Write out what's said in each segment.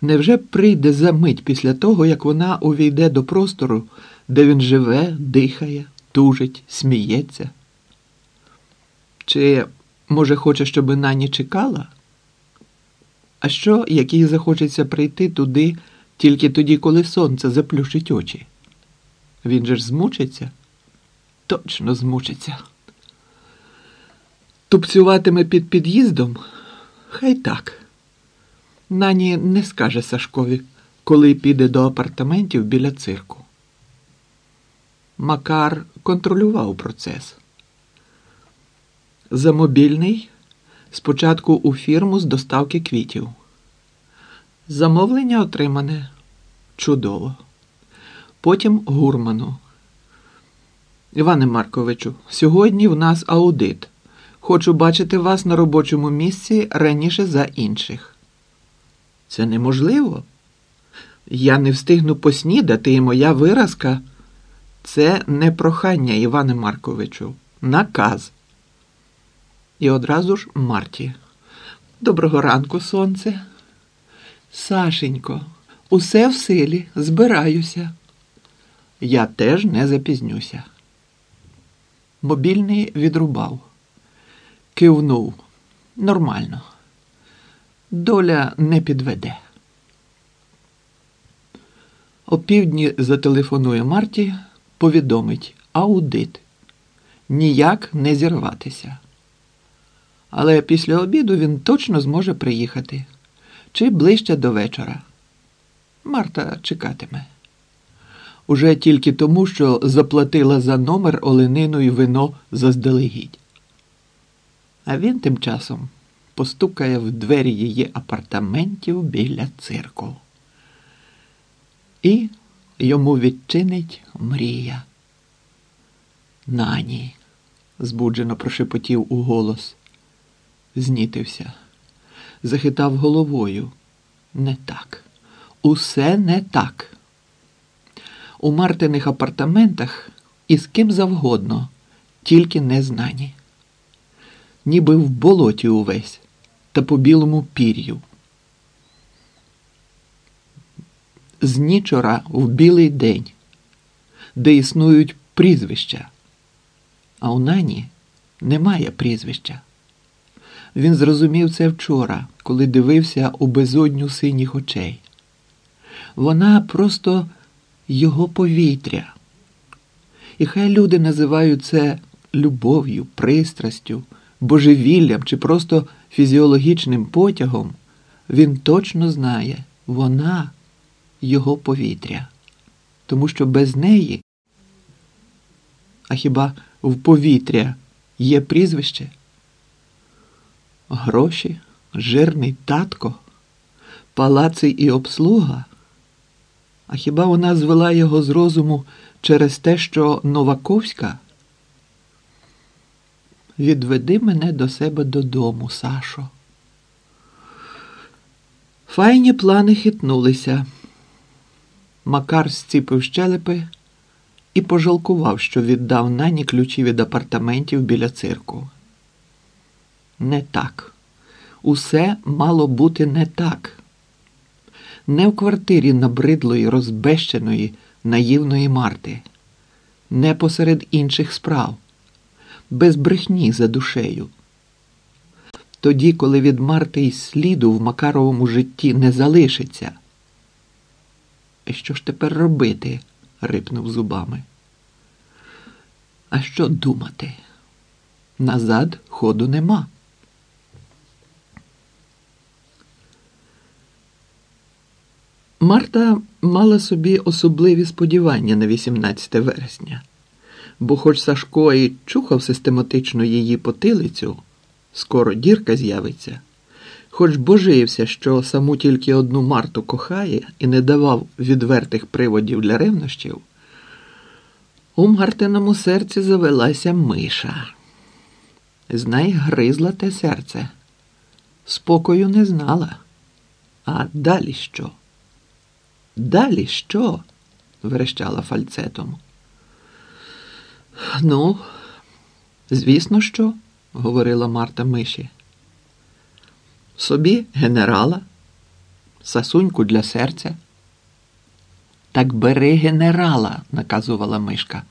Невже прийде за мить після того, як вона увійде до простору, де він живе, дихає, тужить, сміється? Чи, може, хоче, щоб Нані чекала? А що, як їй захочеться прийти туди тільки тоді, коли сонце заплющить очі? Він же ж змучиться? Точно змучиться. Тупцюватиме під під'їздом? Хай так. Нані не скаже Сашкові, коли піде до апартаментів біля цирку. Макар контролював процес. За мобільний спочатку у фірму з доставки квітів. Замовлення отримане чудово. Потім гурману. Іване Марковичу, сьогодні в нас аудит. Хочу бачити вас на робочому місці раніше за інших. Це неможливо. Я не встигну поснідати, і моя виразка це не прохання, Іване Марковичу, наказ. І одразу ж Марті. Доброго ранку, сонце. Сашенько, усе в силі, збираюся. Я теж не запізнюся. Мобільний відрубав, кивнув. Нормально. Доля не підведе. Опівдні зателефонує Марті, повідомить аудит. Ніяк не зірватися. Але після обіду він точно зможе приїхати чи ближче до вечора. Марта чекатиме. Уже тільки тому, що заплатила за номер оленину і вино заздалегідь. А він тим часом постукає в двері її апартаментів біля цирку. І йому відчинить мрія. Нані, збуджено прошепотів у голос. Знітився, захитав головою. Не так. Усе не так. У Мартиних апартаментах із ким завгодно, тільки не знані. Ніби в болоті увесь та по білому пір'ю. З нічора в білий день, де існують прізвища, а у Нані немає прізвища. Він зрозумів це вчора, коли дивився у безодню синіх очей. Вона просто його повітря. І хай люди називають це любов'ю, пристрастю, божевіллям чи просто фізіологічним потягом, він точно знає, вона його повітря, тому що без неї, а хіба в повітря є прізвище? Гроші, жирний татко, палаци і обслуга. А хіба вона звела його з розуму через те, що Новаковська? Відведи мене до себе додому, Сашо. Файні плани хитнулися. Макар зціпив щелепи і пожалкував, що віддав нані ключі від апартаментів біля цирку. Не так. Усе мало бути не так. Не в квартирі набридлої, розбещеної, наївної Марти, не посеред інших справ, без брехні за душею. Тоді, коли від Марти й сліду в Макаровому житті не залишиться. Що ж тепер робити? рипнув зубами. А що думати? Назад ходу нема. Марта мала собі особливі сподівання на 18 вересня, бо, хоч Сашко і чухав систематично її потилицю, скоро дірка з'явиться, хоч божився, що саму тільки одну Марту кохає і не давав відвертих приводів для ревнощів, у Мартиному серці завелася миша. Знай гризла те серце, спокою не знала. А далі що? Далі що? верещала фальцетом. Ну, звісно, що, говорила Марта Миші. Собі генерала, сасуньку для серця. Так бери генерала, наказувала мишка.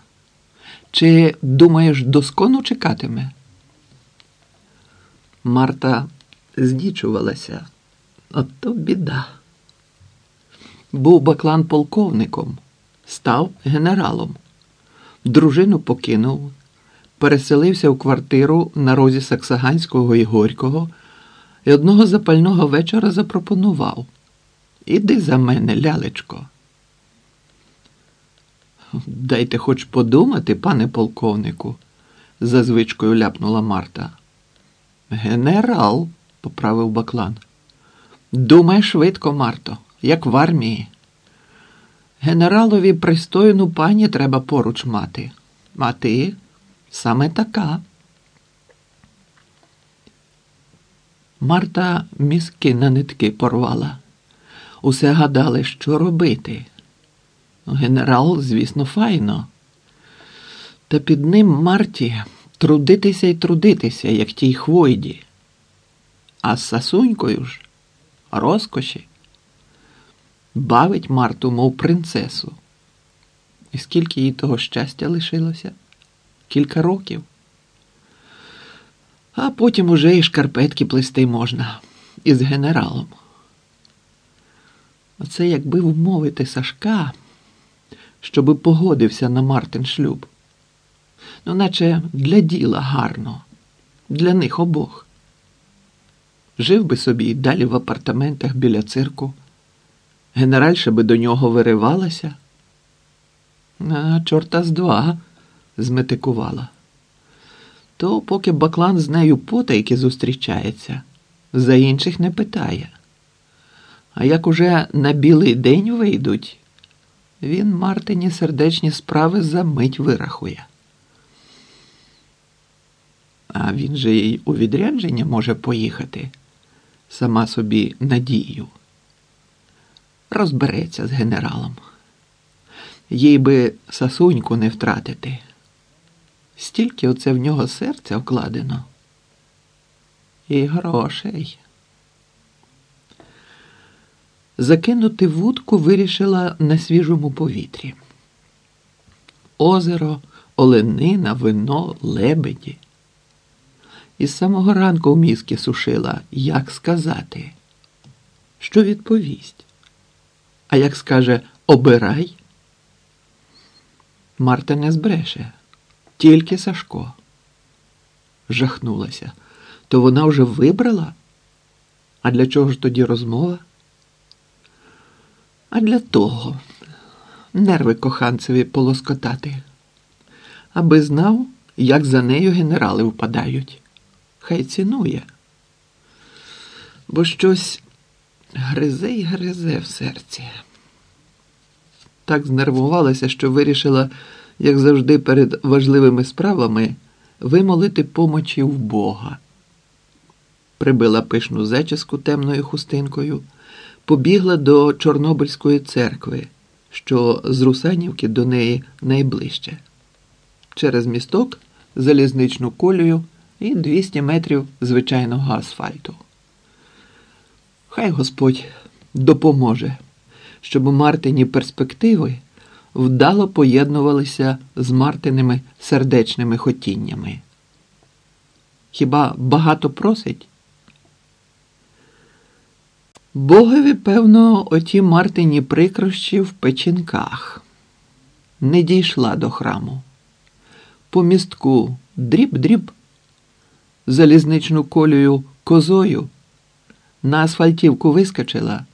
Чи думаєш, доскону чекатиме? Марта здічувалася. Ото біда. Був баклан полковником, став генералом. Дружину покинув, переселився в квартиру на розі Саксаганського і Горького і одного запального вечора запропонував Іди за мене, лялечко. Дайте хоч подумати, пане полковнику, за звичкою ляпнула Марта. Генерал, поправив баклан. Думай швидко, Марто, як в армії. Генералові пристойну пані треба поруч мати. А ти саме така. Марта мізки на нитки порвала. Усе гадали, що робити. Генерал, звісно, файно. Та під ним Марті трудитися й трудитися, як тій хвойді. А з сасунькою ж розкоші. Бавить Марту, мов принцесу. І скільки їй того щастя лишилося? Кілька років. А потім уже і шкарпетки плести можна із генералом. Оце якби вмовити Сашка, щоби погодився на Мартин шлюб. Ну, наче для діла гарно, для них обох. Жив би собі і далі в апартаментах біля цирку. Генеральша би до нього виривалася. А чорта з два зметикувала. То поки баклан з нею потайки зустрічається, за інших не питає. А як уже на білий день вийдуть, він Мартині сердечні справи за мить вирахує. А він же їй у відрядження може поїхати, сама собі надію. Розбереться з генералом. Їй би сасуньку не втратити. Стільки оце в нього серця вкладено. І грошей. Закинути вудку вирішила на свіжому повітрі. Озеро, оленина, вино, лебеді. Із самого ранку в мізки сушила, як сказати, що відповість. А як скаже обирай, Марта не збреше, тільки Сашко. Жахнулася. То вона вже вибрала? А для чого ж тоді розмова? А для того нерви коханцеві полоскотати, аби знав, як за нею генерали впадають. Хай цінує, бо щось гризе й гризе в серці. Так знервувалася, що вирішила, як завжди, перед важливими справами вимолити помочі в Бога. Прибила пишну зачіску темною хустинкою побігла до Чорнобильської церкви, що з Русанівки до неї найближче, через місток, залізничну колію і 200 метрів звичайного асфальту. Хай Господь допоможе, щоб Мартині перспективи вдало поєднувалися з Мартиними сердечними хотіннями. Хіба багато просить? Богові, певно, оті Мартині прикрощі в печінках. Не дійшла до храму. По містку дріб-дріб, залізничну колію козою, на асфальтівку вискочила,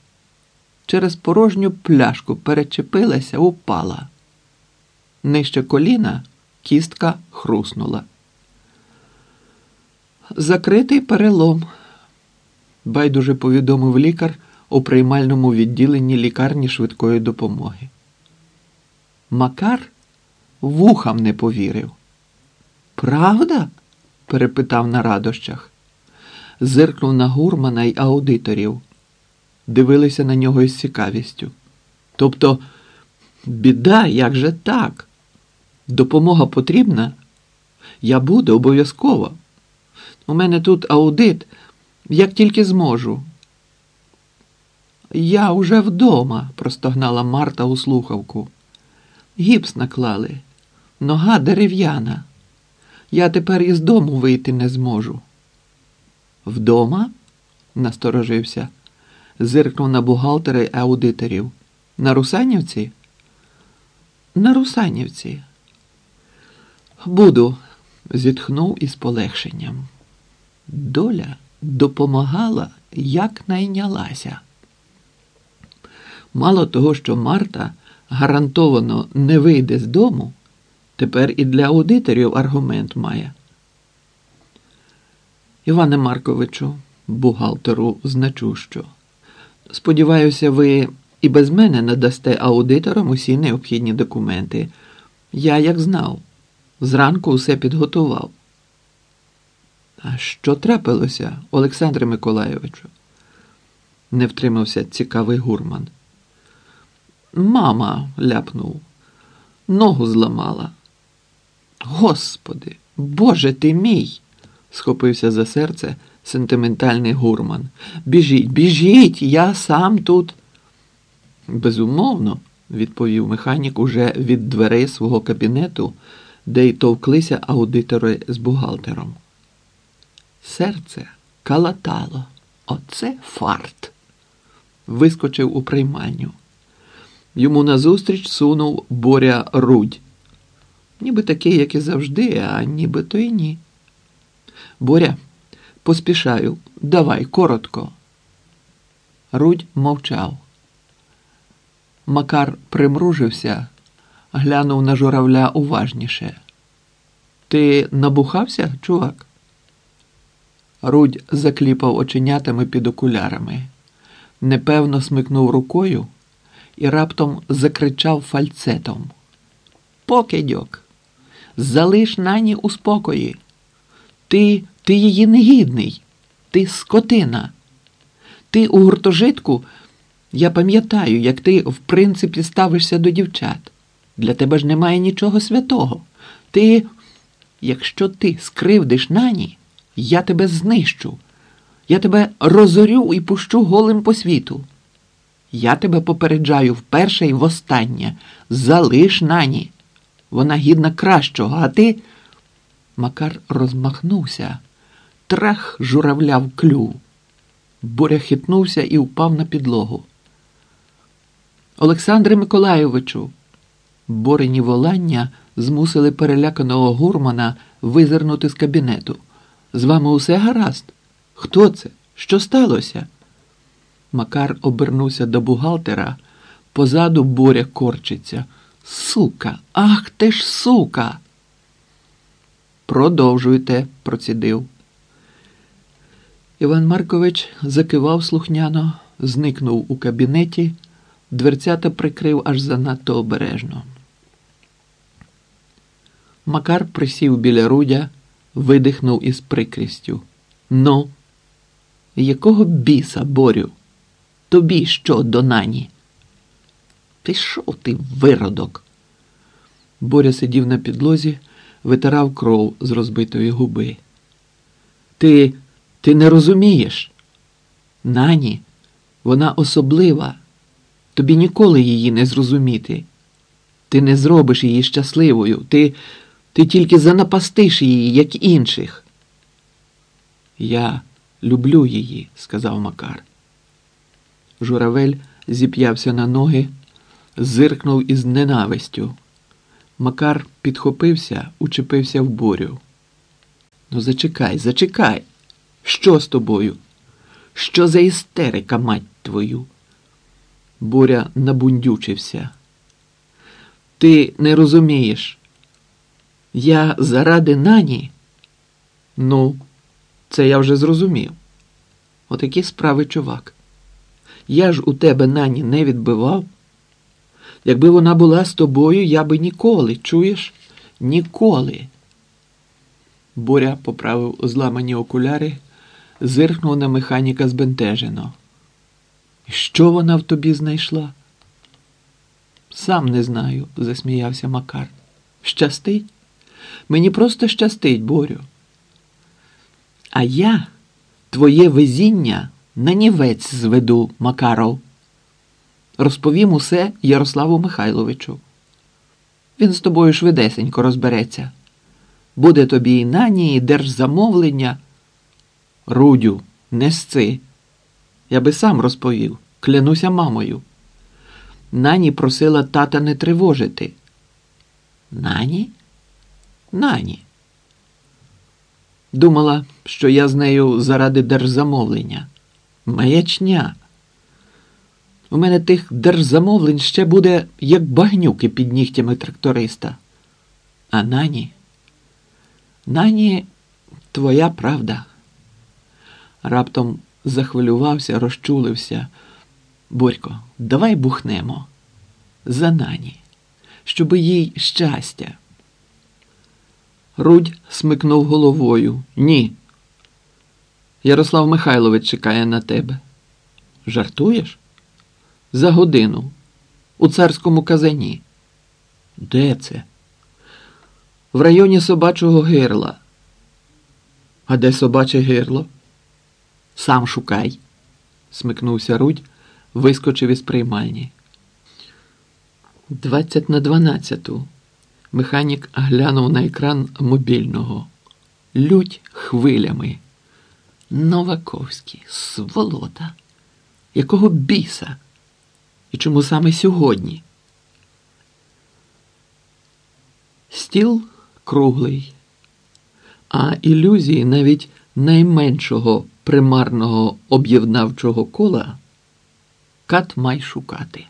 через порожню пляшку перечепилася, упала. Нижче коліна кістка хруснула. Закритий перелом байдуже повідомив лікар у приймальному відділенні лікарні швидкої допомоги. Макар вухам не повірив. Правда? перепитав на радощах. Зиркнув на гурмана й аудиторів. Дивилися на нього із цікавістю. Тобто, біда, як же так? Допомога потрібна? Я буду обов'язково. У мене тут аудит як тільки зможу. Я уже вдома, простогнала Марта у слухавку. Гіпс наклали, нога дерев'яна. Я тепер із дому вийти не зможу. Вдома? насторожився, зиркнув на бухгалтера і аудиторів. На Русанівці? На Русанівці. Буду, зітхнув із полегшенням. Доля допомагала, як найнялася. Мало того, що Марта гарантовано не вийде з дому, тепер і для аудиторів аргумент має. Іване Марковичу, бухгалтеру значущо, сподіваюся, ви і без мене надасте аудиторам усі необхідні документи. Я як знав, зранку усе підготував. А що трапилося, Олександре Миколайовичу? Не втримався цікавий гурман. Мама ляпнув, ногу зламала. Господи, Боже ти мій! Схопився за серце сентиментальний гурман. Біжіть, біжіть, я сам тут. Безумовно, відповів механік уже від дверей свого кабінету, де й товклися аудитори з бухгалтером. Серце калатало. Оце фарт. Вискочив у приймальню. Йому назустріч сунув боря рудь. Ніби такий, як і завжди, а ніби то й ні. Боря, поспішаю, давай коротко. Рудь мовчав. Макар примружився, глянув на журавля уважніше. Ти набухався, чувак? Рудь закліпав оченятами під окулярами, непевно смикнув рукою і раптом закричав фальцетом. Покидьок, залиш нані у спокої. Ти, ти її негідний, ти скотина. Ти у гуртожитку. Я пам'ятаю, як ти в принципі ставишся до дівчат. Для тебе ж немає нічого святого. Ти, якщо ти скривдиш нані, я тебе знищу. Я тебе розорю і пущу голим по світу. Я тебе попереджаю вперше і востаннє. Залиш нані. Вона гідна кращого, а ти. Макар розмахнувся, трах журавля в клюв. Боря хитнувся і впав на підлогу. Олександре Миколайовичу, Борині волання змусили переляканого гурмана визирнути з кабінету. З вами усе гаразд? Хто це? Що сталося? Макар обернувся до бухгалтера. Позаду боря корчиться. Сука, ах ти ж сука. Продовжуйте, процідив. Іван Маркович закивав слухняно, зникнув у кабінеті, дверцята прикрив аж занадто обережно. Макар присів біля рудя, видихнув із прикрістю. Ну, якого біса, Борю? Тобі що до нані? Пішов ти, виродок. Боря сидів на підлозі, витирав кров з розбитої губи. Ти ти не розумієш? Нані, вона особлива. Тобі ніколи її не зрозуміти. Ти не зробиш її щасливою, ти, ти тільки занапастиш її, як інших. Я люблю її, сказав Макар. Журавель зіп'явся на ноги, зиркнув із ненавистю. Макар підхопився, учепився в борю. Ну, зачекай, зачекай. Що з тобою? Що за істерика, мать твою? Боря набундючився. Ти не розумієш. Я заради нані? Ну, це я вже зрозумів. Отакі справи, чувак. Я ж у тебе нані не відбивав. Якби вона була з тобою, я би ніколи, чуєш? Ніколи. Боря поправив зламані окуляри, зиркнув на механіка збентежено. Що вона в тобі знайшла? Сам не знаю, засміявся Макар. Щастить? Мені просто щастить, Борю. А я твоє везіння на нівець зведу, Макаров. Розповім усе Ярославу Михайловичу. Він з тобою швидесенько розбереться. Буде тобі і нані, і держзамовлення. Рудю, не сци. Я би сам розповів, клянуся мамою. Нані просила тата не тривожити. Нані? Нані. Думала, що я з нею заради держзамовлення. Маячня. У мене тих держзамовлень ще буде, як багнюки під нігтями тракториста. А нані? Нані, твоя правда. Раптом захвилювався, розчулився. Борько, давай бухнемо. За нані, щоби їй щастя. Рудь смикнув головою. Ні. Ярослав Михайлович чекає на тебе. Жартуєш? За годину. У царському казані. Де це? В районі собачого гирла. А де собаче гирло? Сам шукай, смикнувся Рудь, вискочив із приймальні. Двадцять на дванадцяту. Механік глянув на екран мобільного. Лють хвилями. Новаковський, сволота. Якого біса? І чому саме сьогодні? Стіл круглий, а ілюзії навіть найменшого примарного об'єднавчого кола катма й шукати.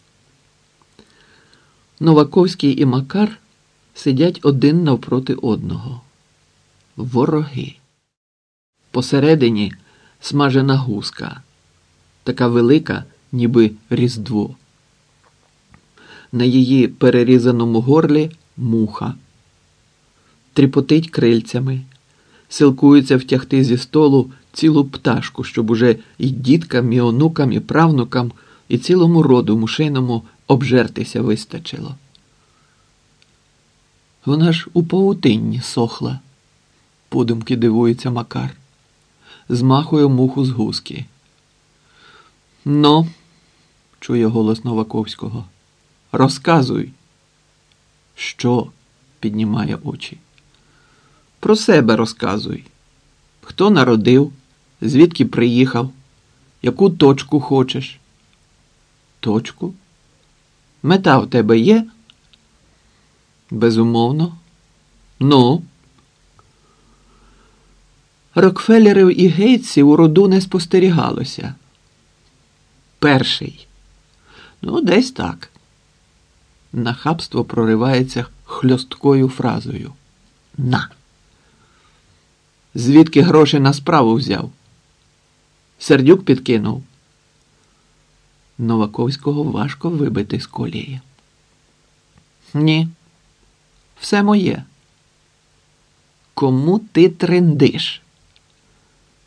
Новаковський і Макар сидять один навпроти одного. Вороги. Посередині смажена гуска, така велика, ніби різдво. На її перерізаному горлі муха, тріпотить крильцями, силкується втягти зі столу цілу пташку, щоб уже і діткам, і онукам, і правнукам, і цілому роду мушиному обжертися вистачило. Вона ж у павутинні сохла, подумки дивується Макар, змахує муху з гуски. Ну, чує голос Новаковського. Розказуй. Що? піднімає очі. Про себе розказуй. Хто народив, звідки приїхав, яку точку хочеш? Точку? Мета в тебе є? Безумовно. Ну. Рокфеллерів і Гейтсів у роду не спостерігалося. Перший. Ну, десь так. Нахабство проривається хльосткою фразою. На. Звідки гроші на справу взяв? Сердюк підкинув. Новаковського важко вибити з колії. Ні, все моє. Кому ти трендиш?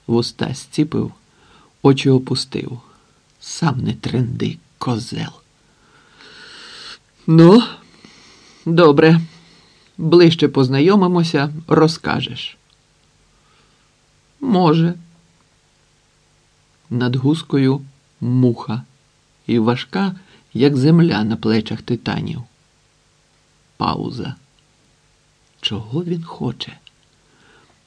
Вуста зціпив, очі опустив. Сам не тренди, козел. Ну, добре, ближче познайомимося, розкажеш. Може. Над гускою муха і важка, як земля на плечах титанів. Пауза. Чого він хоче?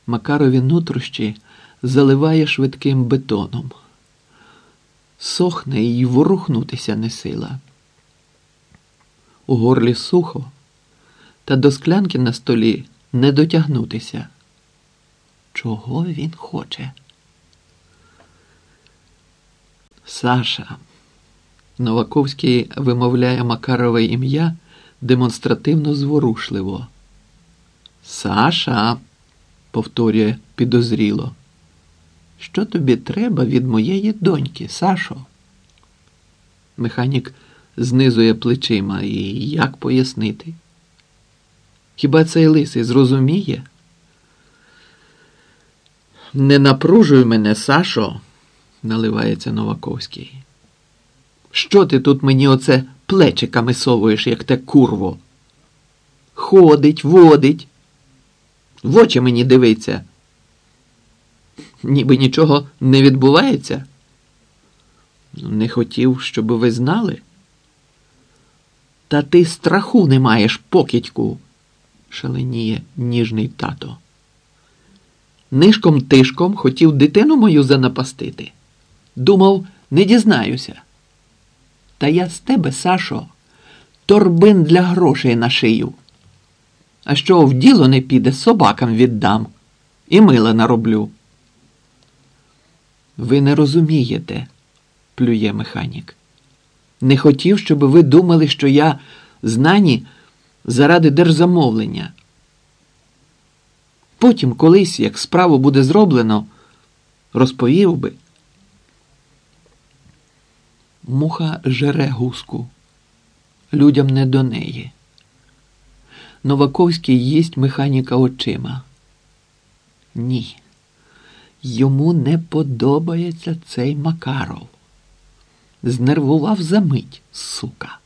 Макарові нутрощі заливає швидким бетоном. Сохне і ворухнутися не сила. У горлі сухо, та до склянки на столі не дотягнутися. Чого він хоче? Саша. Новаковський вимовляє Макарове ім'я демонстративно зворушливо. Саша, повторює підозріло. Що тобі треба від моєї доньки, Сашо? Механік знизує плечима і як пояснити? Хіба цей лисий зрозуміє? Не напружуй мене, Сашо, наливається Новаковський. Що ти тут мені оце плечиками совуєш, як те курво? Ходить, водить, в очі мені дивиться. Ніби нічого не відбувається. Не хотів, щоб ви знали. Та ти страху не маєш, покидьку, шаленіє ніжний тато. Нишком тишком хотів дитину мою занапастити. Думав, не дізнаюся. Та я з тебе, Сашо, торбин для грошей на шию. А що в діло не піде, собакам віддам і мила нароблю. Ви не розумієте, плює механік. Не хотів, щоб ви думали, що я знані заради держзамовлення. Потім, колись, як справу буде зроблено, розповів би. Муха жере гуску. Людям не до неї. Новаковський їсть механіка очима. Ні. Йому не подобається цей Макаров. Знервував за мить, сука.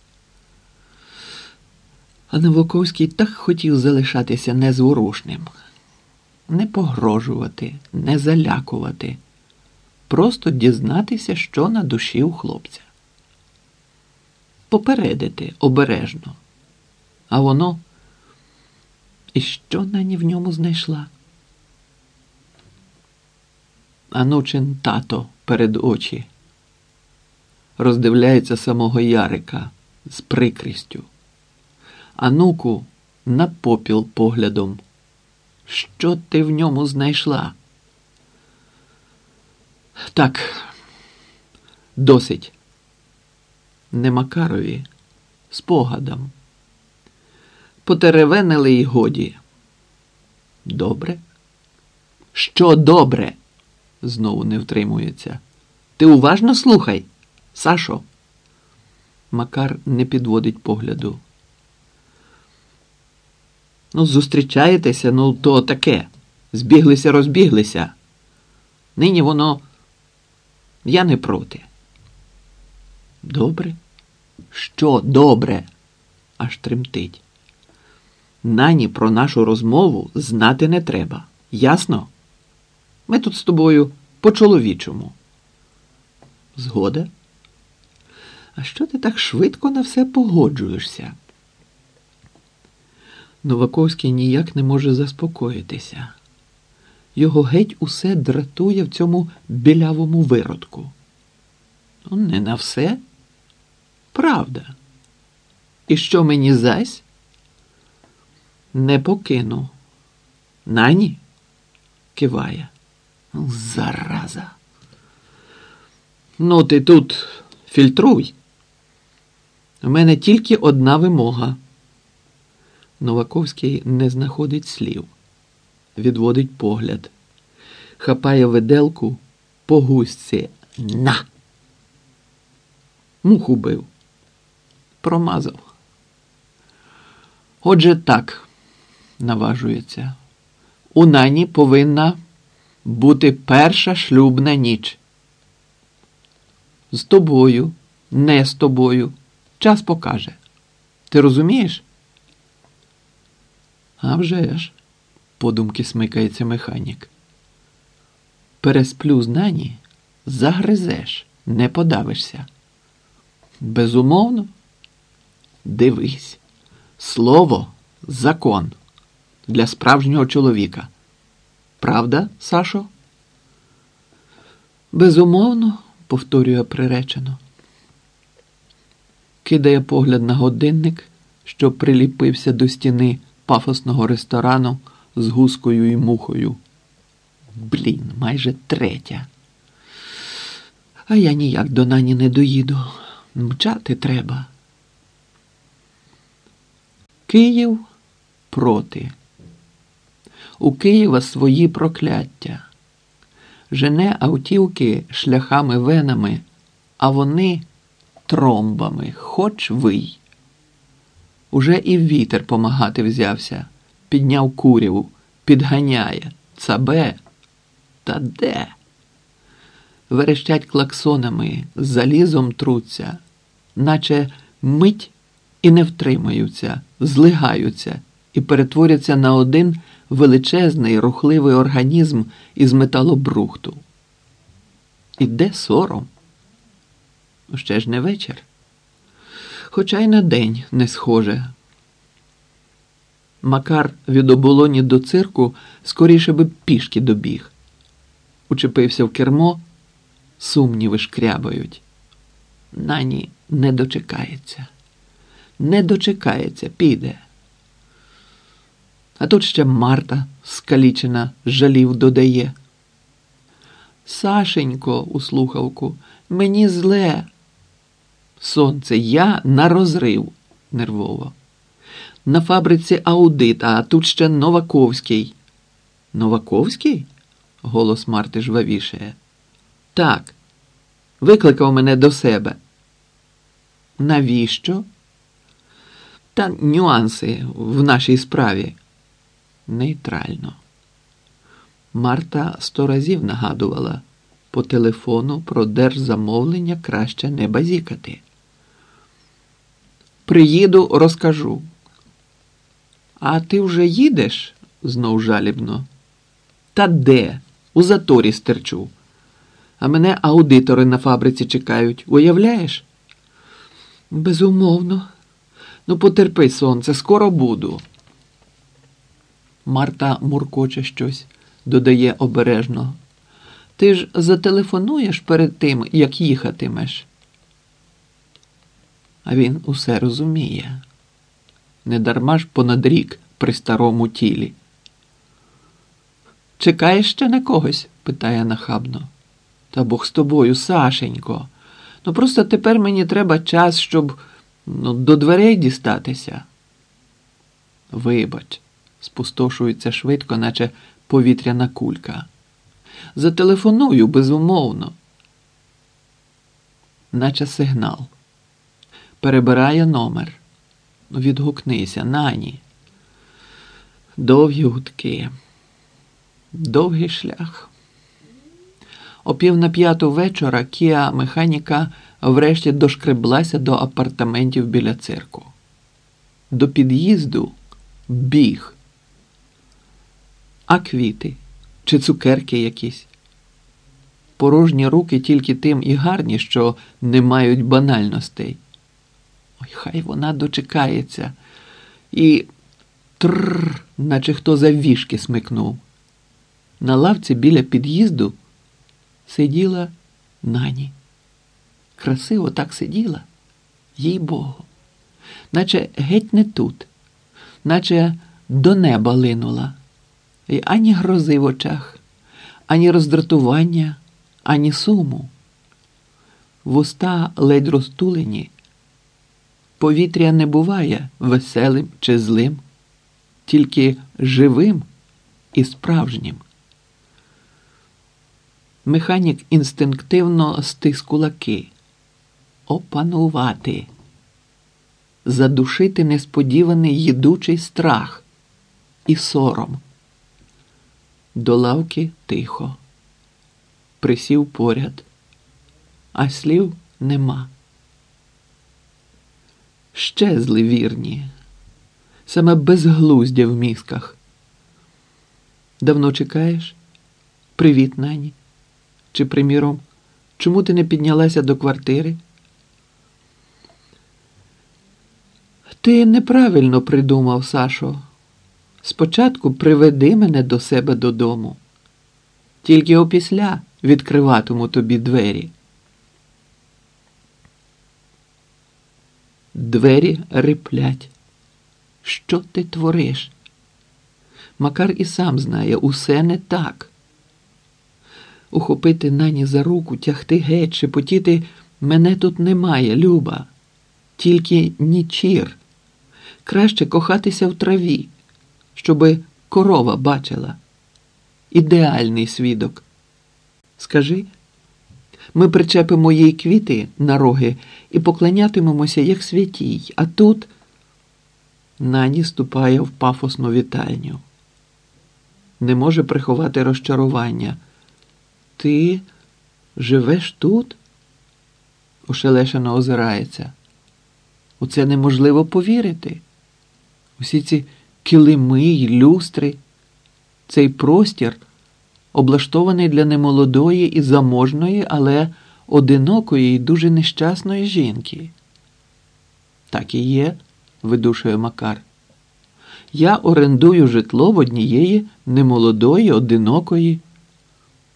А Новаковський так хотів залишатися незворушним, не погрожувати, не залякувати, просто дізнатися, що на душі у хлопця. Попередити обережно. А воно і що нані в ньому знайшла? Анучин тато перед очі. Роздивляється самого Ярика з прикрістю. Ануку на попіл поглядом. Що ти в ньому знайшла? Так, досить. Не Макарові, спогадам. Потеревенили й годі. Добре? Що добре? Знову не втримується. Ти уважно слухай, Сашо. Макар не підводить погляду. Ну, зустрічаєтеся, ну, то таке. Збіглися, розбіглися. Нині воно. Я не проти. Добре? Що добре? Аж тремтить. Нані про нашу розмову знати не треба. Ясно? Ми тут з тобою по-чоловічому. Згода? А що ти так швидко на все погоджуєшся? Новаковський ніяк не може заспокоїтися. Його геть усе дратує в цьому білявому виродку. Ну, не на все. Правда. І що мені зась? Не покину. Нані? Киває. Ну, Зараза. Ну, ти тут фільтруй. У мене тільки одна вимога. Новаковський не знаходить слів, відводить погляд, хапає виделку по гусці на. Муху бив. Промазав. Отже, так, наважується. У нані повинна бути перша шлюбна ніч. З тобою, не з тобою. Час покаже. Ти розумієш? «А вже ж», – подумки смикається механік. Пересплю знані, загризеш, не подавишся. Безумовно, дивись, слово закон для справжнього чоловіка. Правда, Сашо? Безумовно, повторює приречено. Кидає погляд на годинник, що приліпився до стіни пафосного ресторану з гускою і мухою. Блін, майже третя. А я ніяк до нані не доїду. Мчати треба. Київ проти. У Києва свої прокляття. Жене автівки шляхами венами, а вони тромбами, хоч вий. Уже і вітер помагати взявся, підняв куряву, підганяє, цабе. Та де? Верещать клаксонами, залізом труться, наче мить і не втримаються, злигаються і перетворяться на один величезний рухливий організм із металобрухту. І де сором? Ще ж не вечір. Хоча й на день не схоже. Макар від оболоні до цирку скоріше би пішки добіг. Учепився в кермо, сумніви шкрябають. Нані не дочекається. Не дочекається, піде. А тут ще Марта скалічена жалів додає. Сашенько, у слухавку, мені зле. Сонце, я на розрив нервово. На фабриці аудита, а тут ще Новаковський. Новаковський? Голос Марти жвавішає. Так, викликав мене до себе. Навіщо? Та нюанси в нашій справі. Нейтрально. Марта сто разів нагадувала по телефону про держзамовлення краще не базікати. Приїду, розкажу. А ти вже їдеш? знов жалібно. Та де? У заторі стерчу. А мене аудитори на фабриці чекають. Уявляєш? Безумовно. Ну, потерпи, сонце, скоро буду. Марта муркоче щось, додає обережно. Ти ж зателефонуєш перед тим, як їхатимеш. А він усе розуміє. Недарма ж понад рік при старому тілі. Чекаєш ще на когось? питає нахабно. Та Бог з тобою, Сашенько. Ну просто тепер мені треба час, щоб ну, до дверей дістатися. Вибач, спустошується швидко, наче повітряна кулька. Зателефоную, безумовно. Наче сигнал. Перебирає номер. Відгукнися, нані. Довгі гудки. Довгий шлях. О пів на п'яту вечора Кіа механіка врешті дошкреблася до апартаментів біля цирку. До під'їзду біг. А квіти чи цукерки якісь. Порожні руки тільки тим і гарні, що не мають банальностей. Ой, хай вона дочекається. І тррр, наче хто за вішки смикнув. На лавці біля під'їзду сиділа нані. Красиво так сиділа, їй Богу, наче геть не тут, наче до неба линула, І ані грози в очах, ані роздратування, ані суму. Вуста ледь розтулені. Повітря не буває веселим чи злим, тільки живим і справжнім. Механік інстинктивно стис кулаки. Опанувати, задушити несподіваний їдучий страх і сором. До лавки тихо, присів поряд, а слів нема. Щезли вірні, саме безглуздя в мізках. Давно чекаєш? Привіт, нані. Чи, приміром, чому ти не піднялася до квартири? Ти неправильно придумав, Сашо. Спочатку приведи мене до себе додому. Тільки опісля відкриватиму тобі двері. Двері риплять. Що ти твориш? Макар і сам знає, усе не так ухопити нані за руку, тягти геть, шепотіти мене тут немає, Люба, тільки нічір. Краще кохатися в траві, щоби корова бачила. Ідеальний свідок. Скажи, ми причепимо їй квіти на роги і поклонятимемося як святій, а тут нані ступає в пафосну вітальню. Не може приховати розчарування. Ти живеш тут? Ошелешено озирається. У це неможливо повірити. Усі ці килими й люстри, цей простір облаштований для немолодої і заможної, але одинокої і дуже нещасної жінки. Так і є, видушує Макар. Я орендую житло в однієї немолодої, одинокої.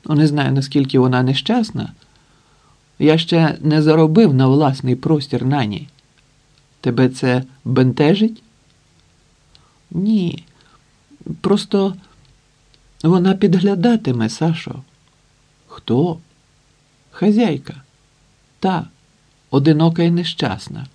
Ну, не знаю, наскільки вона нещасна. Я ще не заробив на власний простір на ній. Тебе це бентежить? Ні. Просто вона підглядатиме, Сашо. Хто? Хазяйка. Та, одинока і нещасна.